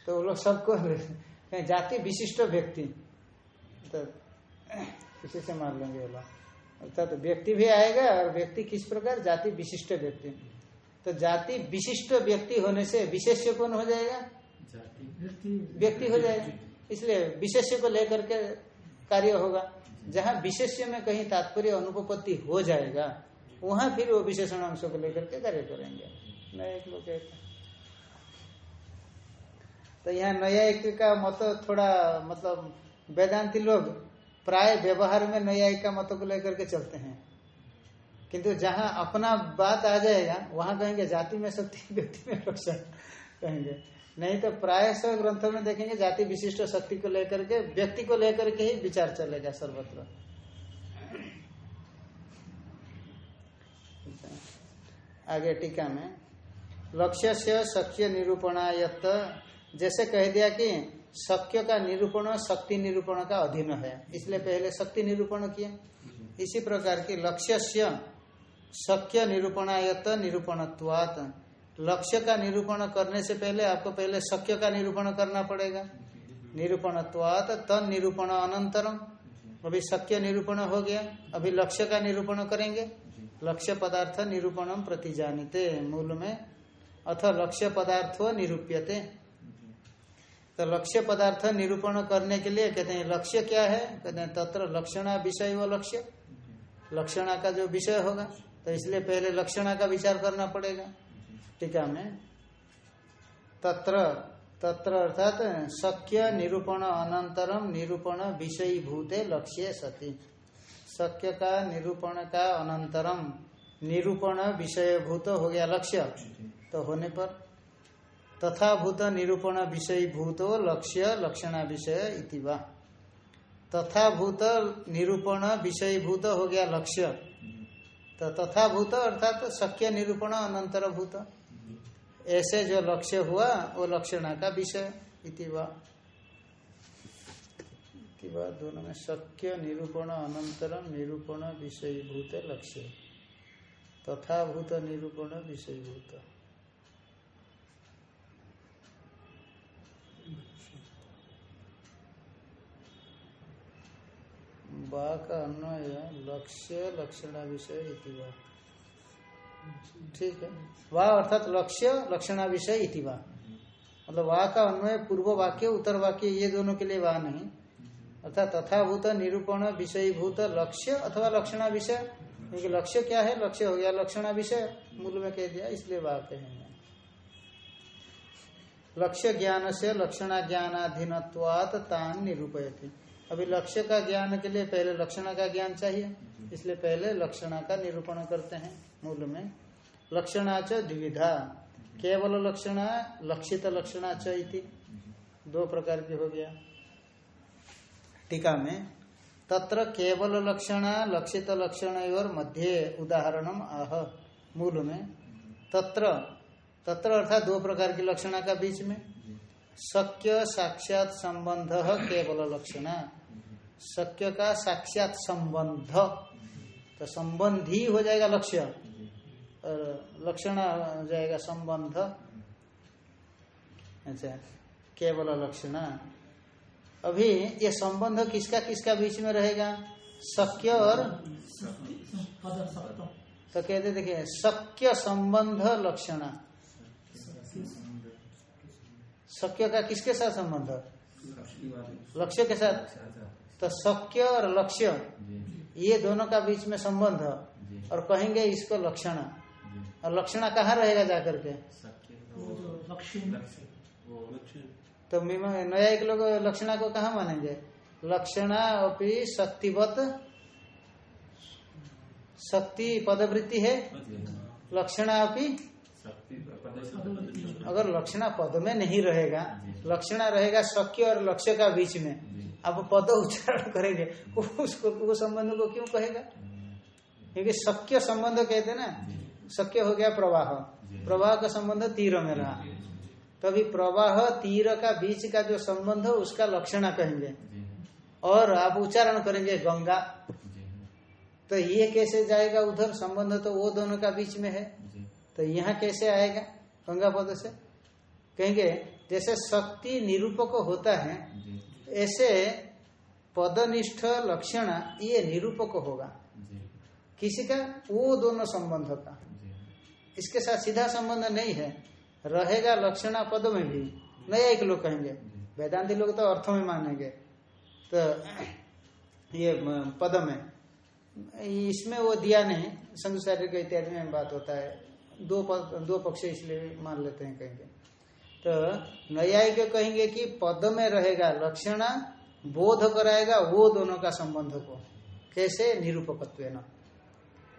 तो वो लोग सबको कहें जाति विशिष्ट व्यक्ति। तो किसी से मार लेंगे वो लोग। अर्थात तो व्यक्ति भी आएगा और व्यक्ति किस प्रकार? जाति विशिष्ट व्यक्ति। तो जाति विशिष्ट व्यक्ति होने से विशेष्य कौन हो जाएगा? व्यक्ति हो जाएगा इसलिए विशेष्य को लेकर के कार्य होगा। जहाँ विशेष्य में कहीं तात्पर्य अनुपत्ति हो जाएगा, वहाँ फिर वो विशेषण अंशों को लेकर के कार्य करेंगे। लोग तो यहाँ नया एक का मत थोड़ा मतलब वेदांति लोग प्राय व्यवहार में न्यायिक का मत को लेकर के चलते हैं। किंतु जहाँ अपना बात आ जाएगा, वहाँ कहेंगे जाति में शक्ति व्यक्ति में लक्षण कहेंगे। नहीं तो प्राय सब ग्रंथों में देखेंगे, जाति विशिष्ट शक्ति को लेकर के, व्यक्ति को लेकर के ही विचार चलेगा सर्वत्र। आगे टीका में लक्ष्य से शक्य निरूपणायत जैसे कह दिया कि शक्य का निरूपण शक्ति निरूपण का अधीन है, इसलिए पहले शक्ति निरूपण किया इसी प्रकार की लक्ष्य शक्य निरूपणायत निरूपणत्वात। लक्ष्य का निरूपण करने से पहले आपको पहले शक्य का निरूपण करना पड़ेगा। निरूपणत्वात तन निरूपण अनंतरम अभी शक्य निरूपण हो गया। अभी लक्ष्य का निरूपण करेंगे। लक्ष्य पदार्थ निरूपणम प्रति जानीते मूल में। अथ लक्ष्य पदार्थो निरूप्यते। तो लक्ष्य पदार्थ निरूपण करने के लिए कहते हैं, लक्ष्य क्या है? कहते हैं, तत्र लक्षणा विषय व लक्ष्य। लक्षणा का जो विषय होगा तो इसलिए पहले लक्षणा का विचार करना पड़ेगा। टीका में। तत्र तत्र अर्थात शक्य निरूपण अनंतरम निरूपण विषयी भूते लक्ष्य सती। शक्य का निरूपण का अनंतरम निरूपण विषय भूत हो गया लक्ष्य। तो होने पर तथा भूत निरूपण विषय भूतो लक्ष्य लक्षणा विषय इतिवा तथा भूत निरूपण विषय भूत हो गया लक्ष्य। तो तथा भूत अर्थात शक्य निरूपण अनंतर भूत ऐसे जो लक्ष्य हुआ वो लक्षणा का विषय दोनों में। शक्य निरूपण अनंतरम निरूपण विषय भूत लक्ष्य। तथा भूत निरूपण विषय भूत बा का अन्वय लक्ष्य लक्षणा विषय इति वा। ठीक है। वाह अर्थात लक्ष्य लक्षणा विषय इति वाह। मतलब वाह का अन्वय पूर्व वाक्य उत्तर वाक्य ये दोनों के लिए वाह नहीं। अर्थात तथाभूत, निरूपण विषय भूत लक्ष्य अथवा लक्षणा विषय क्योंकि लक्ष्य क्या है? लक्ष्य हो गया लक्षणा विषय मूल में कह दिया, इसलिए वाह कहेंगे। लक्ष्य ज्ञान से लक्षणा ज्ञानाधीनत्वात तान निरूपयती। अभी लक्ष्य का ज्ञान के लिए पहले लक्षणा का ज्ञान चाहिए, इसलिए पहले लक्षणा का निरूपण करते हैं। मूल में, लक्षणा च द्विविधा। केवल लक्षण, लक्षित लक्षणा च इति। दो प्रकार की हो गया। टीका में, तत्र केवल लक्षण, लक्षित लक्षण और मध्य उदाहरणम आह। मूल में, तत्र तत्र अर्थात दो प्रकार की लक्षणा का बीच में। शक्य, साक्षात, संबंध, केवल लक्षणा। शक्य का साक्षात संबंध। तो संबंधी हो जाएगा लक्ष्य। और लक्षण जाएगा संबंध। अच्छा केवल लक्षणा। अभी ये संबंध किसका किसका बीच में रहेगा? शक्य और तो कहते देखिए शक्य संबंध लक्षणा। शक्य का किसके साथ संबंध? लक्ष्य के साथ। तो शक्य और लक्ष्य ये दोनों का बीच में संबंध। और कहेंगे इसको लक्षणा। और लक्षण कहाँ रहेगा जाकर के? तो मीमा- न्यायिक लोग लक्षणा को कहा मानेंगे? लक्षणा अपनी शक्तिवत शक्ति पदवृत्ति है। लक्षणा अपनी अगर लक्षणा पद में नहीं रहेगा लक्षणा रहेगा शक्य और लक्ष्य का बीच में। अब पद उच्चारण करेंगे उसको वो संबंध को क्यों कहेगा? क्योंकि शक्य संबंध कहते ना। शक्य हो गया प्रवाह। प्रवाह का संबंध तीर में रहा। तभी प्रवाह तीर का बीच का जो संबंध हो उसका लक्षणा कहेंगे। और आप उच्चारण करेंगे गंगा। तो ये कैसे जाएगा उधर? संबंध तो वो दोनों का बीच में है। तो यहाँ कैसे आएगा गंगा पद से? कहेंगे जैसे शक्ति निरूपक होता है ऐसे पदनिष्ठ लक्षण ये निरूपक होगा। किसी का? वो दोनों संबंध का। इसके साथ सीधा संबंध नहीं है। रहेगा लक्षणा पद में भी। नया एक लोग कहेंगे। वेदांति लोग तो अर्थों में मानेंगे। तो ये पद में। इसमें वो दिया नहीं। संघ शारीरिक इत्यादि में बात होता है। दो पद, दो पक्ष इसलिए मान लेते हैं कहेंगे। तो न्यायिक कहेंगे कि पद में रहेगा लक्षणा बोध कराएगा वो दोनों का संबंध को। कैसे? निरूपकत्व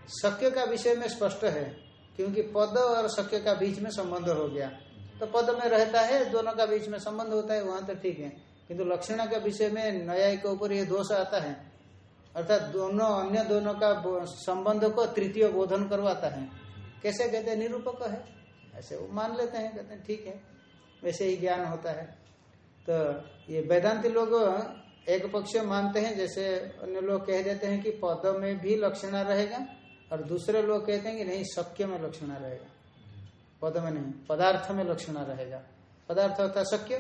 शक्य का विषय में स्पष्ट है। क्योंकि पद और शक्य का बीच में संबंध हो गया। तो पद में रहता है, दोनों का बीच में संबंध होता है, वहाँ तो ठीक है। किंतु लक्षण के विषय में न्यायिक के ऊपर ये दोष आता है। अर्थात दोनों, अन्य दोनों का संबंध को तृतीय बोधन करवाता है। कैसे? कहते हैं, निरूपक है। ऐसे वो मान लेते हैं, कहते हैं, ठीक है। वैसे ही ज्ञान होता है। तो ये वेदांति लोग एक पक्ष मानते हैं, जैसे अन्य लोग कह देते हैं कि पद में भी लक्षणा रहेगा। और दूसरे लोग कहते हैं कि नहीं शक्य में लक्षणा रहेगा। पद में नहीं, पदार्थ में लक्षणा रहेगा। पदार्थ होता है शक्य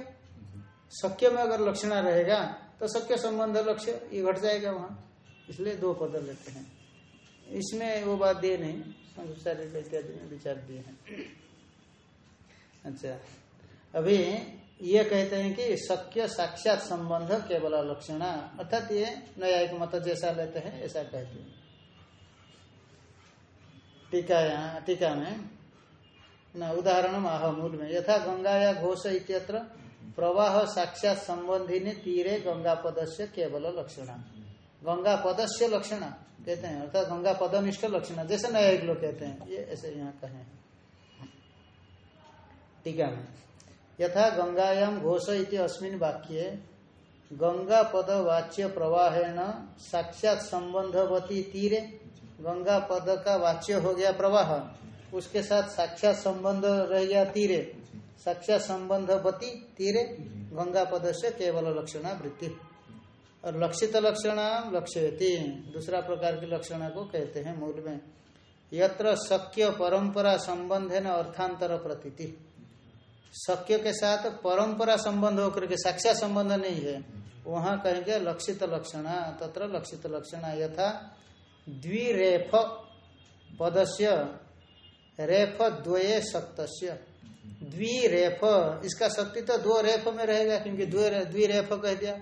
शक्य में अगर लक्षणा रहेगा तो शक्य संबंध लक्ष्य, ये घट जाएगा वहाँ। इसलिए दो पद लेते हैं। इसमें वो बात दिए नहीं शारीरिक इत्यादि में विचार दिए हैं। अच्छा। अभी ये कहते हैं कि शक्य साक्षात संबंध केवल लक्षणा, अर्थात ये नया एक मत जैसा लेते हैं, ऐसा कहते हैं। टीका यहाँ, टीका में, न उदाहरण आह मूल में। यथा गंगा या घोष इत्यत्र प्रवाह साक्षात संबंधी ने तीरे गंगा पदस्य केवल लक्षण। गंगा पदस्य लक्षणा, कहते हैं, अर्थात गंगा पदनिष्ठ लक्षणा, जैसे नया एक लोग कहते हैं, ये ऐसे यहाँ कहें। टीका में। यथा गंगायाम घोष इति अस्मिन वाक्ये गंगा पद वाच्य प्रवाहेण साक्षात संबंधवती तीरे गंगा पद का वाच्य हो गया प्रवाह। उसके साथ साक्षात संबंध रह गया तीरे। साक्षात संबंध बती तीरे, गंगा पद से केवल लक्षणा वृत्ति और लक्षित लक्षणा लक्ष्यती। दूसरा प्रकार की लक्षणा को कहते हैं मूल में। यत्र शक्य परंपरा संबंध है न अर्थांतर प्रतीति। शक्य के साथ परंपरा संबंध होकर के साक्षात संबंध नहीं है। वहाँ कहेंगे लक्षित लक्षणा, तत्र लक्षित लक्षणा, यथा द्विरेफ पदस्य रेफ द्वये सप्तस्य द्विरेफ इसका शक्ति तो दो रेफ में रहेगा क्योंकि द्विरेफ कह दिया।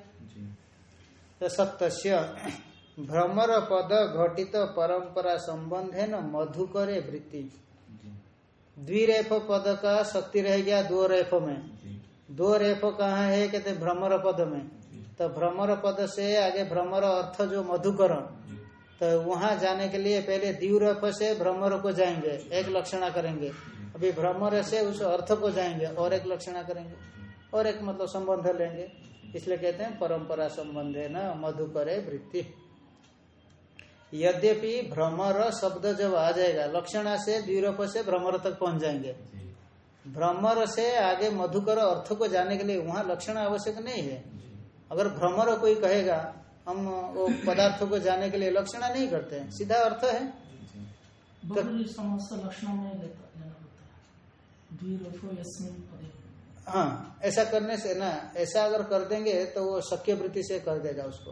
तो सप्तस्य भ्रमर पद घटित परंपरा संबंध है न मधुकरे वृत्ति। द्विरेफ पद का शक्ति रह गया दो रेफ में। दो रेफ कहाँ है? कहते भ्रमर पद में। तो भ्रमर पद से आगे भ्रमर अर्थ जो मधुकर तो वहाँ जाने के लिए पहले द्विरेफ से भ्रमर को जाएँगे, एक लक्षणा करेंगे। अभी भ्रमर से उस अर्थ को जाएँगे, और एक लक्षणा करेंगे, और एक मतलब संबंध लेंगे। इसलिए कहते हैं परंपरा संबंध है न मधुकरे वृत्ति। यद्यपि भ्रमर शब्द जब आ जाएगा, लक्षणा से द्विरोप से भ्रमर तक पहुँच जाएँगे। भ्रमर से आगे मधुकर अर्थ को जाने के लिए वहाँ लक्षण आवश्यक नहीं है। अगर भ्रमर कोई कहेगा हम वो पदार्थों को जाने के लिए लक्षणा नहीं करते हैं। सीधा अर्थ है। जी बहुरी समस्या लक्षण में लेता लेना पड़ता है। द्विरोपो यस्मिन पदे। हाँ ऐसा करने से ना ऐसा अगर कर देंगे तो वो शक्य वृत्ति से कर देगा उसको।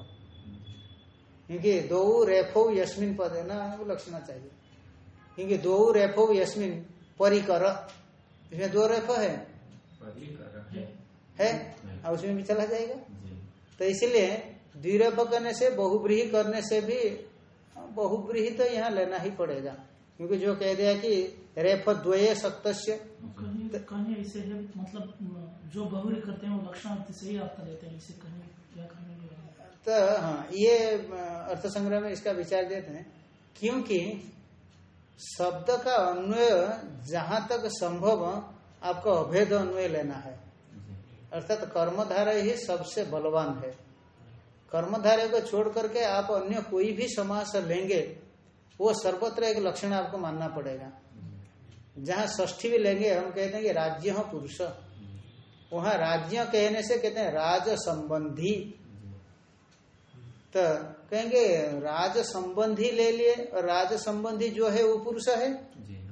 क्योंकि दो रेफो यस्मिन पद है ना वो लक्षणा चाहिए। क्योंकि दो रेफो यस्मिन परिकर। इसमें दो रेफो है। परिकर है। है? और उसमें भी चला जाएगा। तो इसलिए द्विरेफ करने से बहुब्रीही करने से भी बहुब्रीही तो यहाँ लेना ही पड़ेगा। क्योंकि जो कह दिया कि रेफ द्वये सत्य कहीं कहीं ऐसे है मतलब जो बहुरी करते हैं वो लक्षण से ही अर्थ लेते हैं इसे कहीं क्या कहीं तो हाँ ये अर्थ संग्रह में इसका विचार देते हैं। क्योंकि शब्द का अन्वय जहाँ तक संभव आपको अभेद अन्वय लेना है। अर्थात कर्मधारय ही सबसे बलवान है। कर्मधारय को छोड़ करके आप अन्य कोई भी समास लेंगे वो सर्वत्र एक लक्षण आपको मानना पड़ेगा। जहाँ ष्ठी भी लेंगे हम कहते हैं कि राज्य पुरुष। वहाँ राज्य कहने से कहते हैं राज संबंधी। तो कहेंगे राज संबंधी ले लिए और राज संबंधी जो है वो पुरुष है।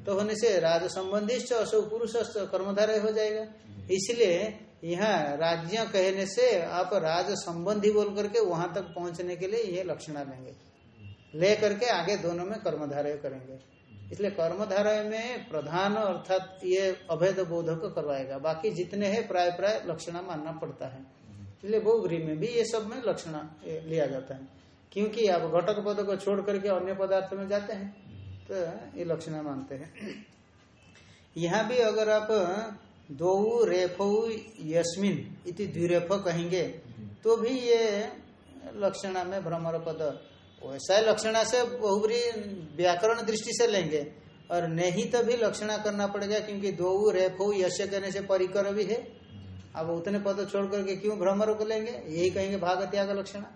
तो होने से राज संबंधी असो पुरुष कर्मधारय हो जाएगा। इसलिए यहाँ राज्य कहने से आप राज संबंधी बोल करके वहाँ तक पहुँचने के लिए ये लक्षणा लेंगे ले करके आगे दोनों में कर्मधारय करेंगे। इसलिए कर्मधारय में प्रधान अर्थात ये अभेद बोधक करवाएगा। बाकी जितने हैं प्राय प्राय लक्षणा मानना पड़ता है। इसलिए बहुग्री में भी ये सब में लक्षणा लिया जाता है। क्योंकि आप घटक पद को छोड़ करके अन्य पदार्थ में जाते हैं तो ये लक्षणा मानते हैं। यहाँ भी अगर आप दो रेफो यस्मिन इति द्विरेफ कहेंगे। तो भी ये लक्षणा में भ्रमर पद। वैसा लक्षणा से बहुबरी व्याकरण दृष्टि से लेंगे। और नहीं तो भी लक्षणा करना पड़ेगा क्योंकि दो रेफो यश कहने से परिकर भी है। अब उतने पद छोड़ करके क्यों भ्रमर को लेंगे? यही कहेंगे भाग त्याग लक्षणा।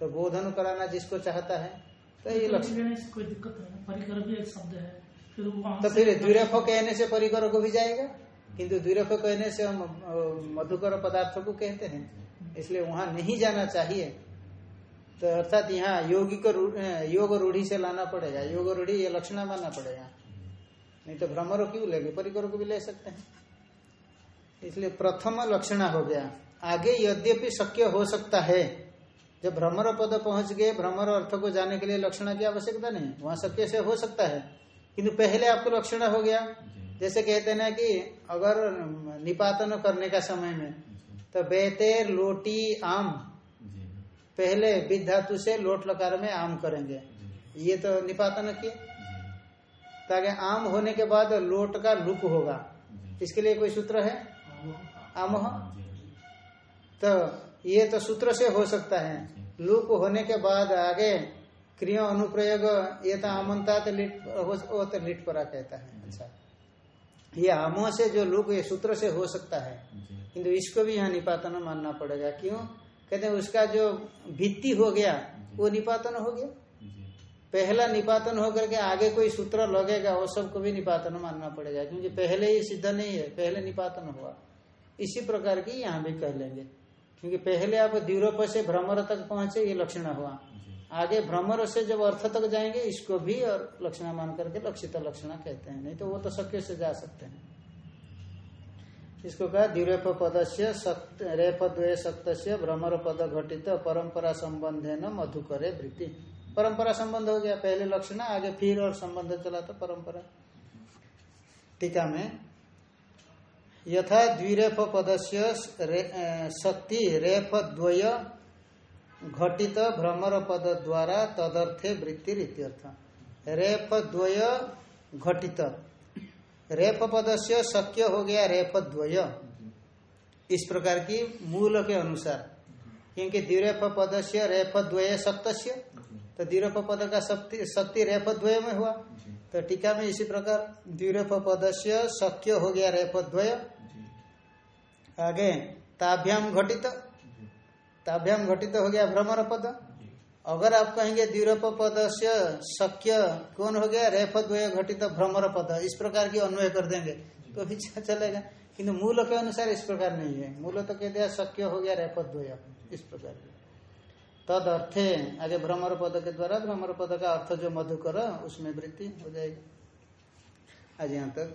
तो बोधन कराना जिसको चाहता है तो ये लक्षण कोई दिक्कत है। परिकर भी एक शब्द है। फिर तो फिर द्विरेफ कहने से परिकर को भी जाएगा। किंतु द्विरेफ कहने से हम मधुकर पदार्थों को कहते हैं। इसलिए वहाँ नहीं जाना चाहिए। तो अर्थात यहाँ योगी को योग रूढ़ी से लाना पड़ेगा। योग रूढ़ी ये लक्षणा मानना पड़ेगा। नहीं तो भ्रमर क्यों लेंगे परिकर को भी ले सकते हैं। इसलिए प्रथम लक्षणा हो गया। आगे यद्यपि शक्य हो सकता है। जब भ्रमर पद पहुँच गए, भ्रमर अर्थ को जाने के लिए लक्षणा की आवश्यकता नहीं। वहाँ शक्य से हो सकता है। किंतु पहले आपको लक्षणा हो गया। जैसे कहते हैं ना कि अगर निपातन करने का समय में तो बेतेर लोटी आम। पहले विद धातु से लोट लकार में आम करेंगे। ये तो निपातन किए। ताकि आम होने के बाद लोट का लुक होगा। इसके लिए कोई सूत्र है? आमह। तो ये तो सूत्र से हो सकता है। लुक होने के बाद आगे क्रिया अनुप्रयोग ये तो आमंता तो लिट हो- तो लिट परा कहता है। अच्छा। ये आमोह से जो लुक ये सूत्र से हो सकता है। किंतु इसको भी यहाँ निपातन मानना पड़ेगा। क्यों? कहते हैं उसका जो भित्ति हो गया वो निपातन हो गया। पहला निपातन होकर के आगे कोई सूत्र लगेगा वो सबको भी निपातन मानना पड़ेगा। क्योंकि पहले ही सिद्ध नहीं है पहले निपातन हुआ। इसी प्रकार की यहाँ भी कह लेंगे। क्योंकि पहले आप द्यूरोप से भ्रमर तक पहुँचे ये लक्षण हुआ। आगे भ्रमर से जब अर्थ तक जाएँगे, इसको भी और लक्षणा मान करके लक्षित लक्षणा कहते हैं। नहीं तो वो तो शक्य से जा सकते हैं। इसको कहा द्यूरेप पद से रेप द्वय सक्त से भ्रमर पद घटित परंपरा संबंध है न मधुकरे वृत्ति। परंपरा संबंध हो गया, पहले लक्षण, आगे फिर और संबंध चला तो परंपरा। टीका में, यथा द्विरेफ पद से शक्ति रेफ द्वय घटित भ्रमर पद द्वारा तदर्थे वृत्ति इत्यर्थ। रेफ द्वय घटित। रेफ पद से शक्य हो गया रेफ द्वय। इस प्रकार की मूल के अनुसार। क्योंकि द्विरेफ पद से रेफ द्वय सप्त तो द्विरेफ पद का शक्ति शक्ति रेफ द्वय में हुआ। तो टीका में इसी प्रकार द्विरेफ पद से शक्य हो गया रेफ द्वय। आगे, ताभ्याम घटित। ताभ्याम घटित हो गया भ्रमर पद। अगर आप कहेंगे द्विरोप पद से शक्य कौन हो गया? रेफ द्वय घटित भ्रमर पद। इस प्रकार की अन्वय कर देंगे। तो भी चलेगा? किंतु मूल के अनुसार इस प्रकार नहीं है। मूल तो कह दिया शक्य हो गया रेफ द्वय इस प्रकार। तद अर्थे आगे भ्रमर पद के द्वारा भ्रमर पद का अर्थ जो मधुकर, उसमें वृत्ति हो जाएगी। आज यहाँ तक